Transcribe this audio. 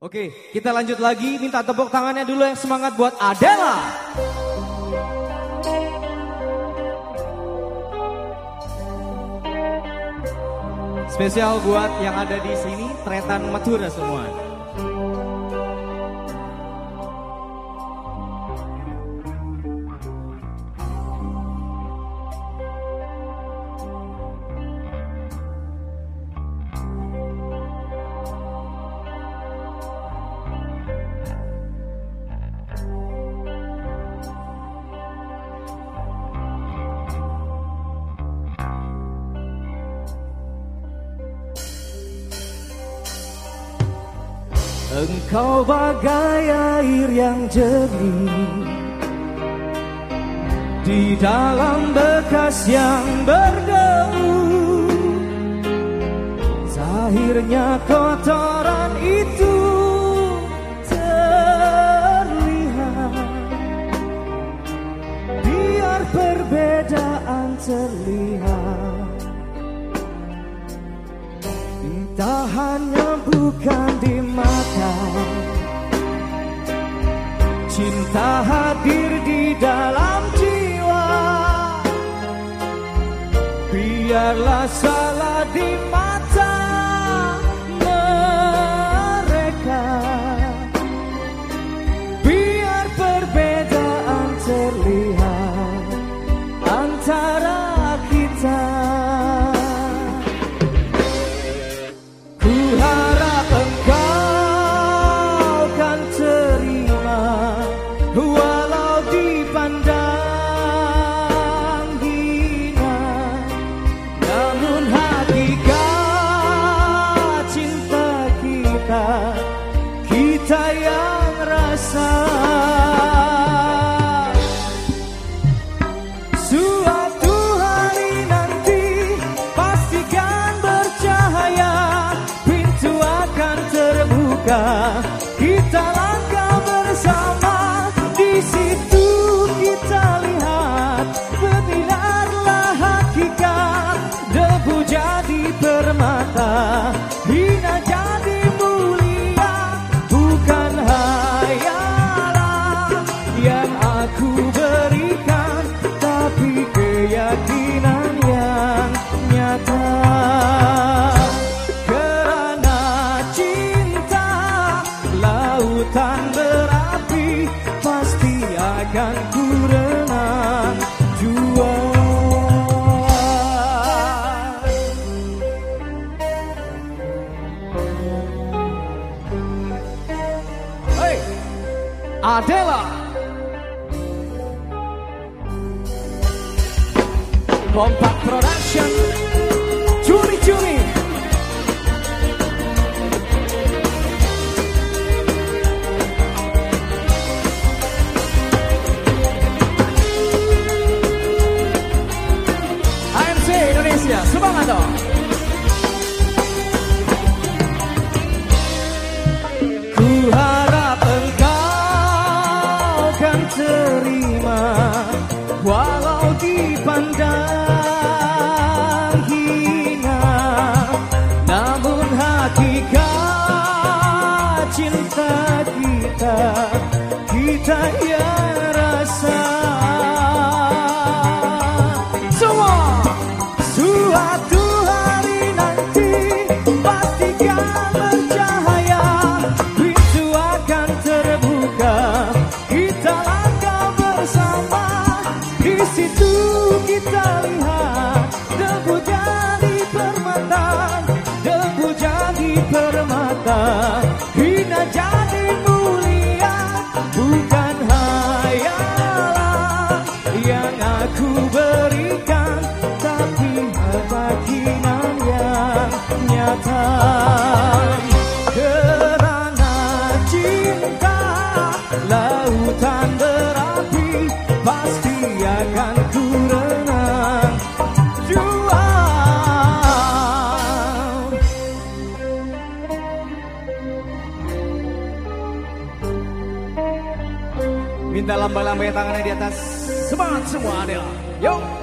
Oke, kita lanjut lagi. Minta tepuk tangannya dulu yang semangat buat Adela. Spesial buat yang ada di sini, Tretan Matura semua. Engkau bagai air yang jernih. Di dalam bekas yang berdebu Zahirnya kotoran itu terlihat. Biar perbedaan terlihat. Entah hanya bukan di mata Cinta hadir di dalam jiwa. Biarlah salah di mata God. Adela. Kompak Production. Curi-curi Lautan berapi Pasti akan ku renang. Juang Minta lambai-lambai tangannya di atas. Semangat semua Adela. Yuk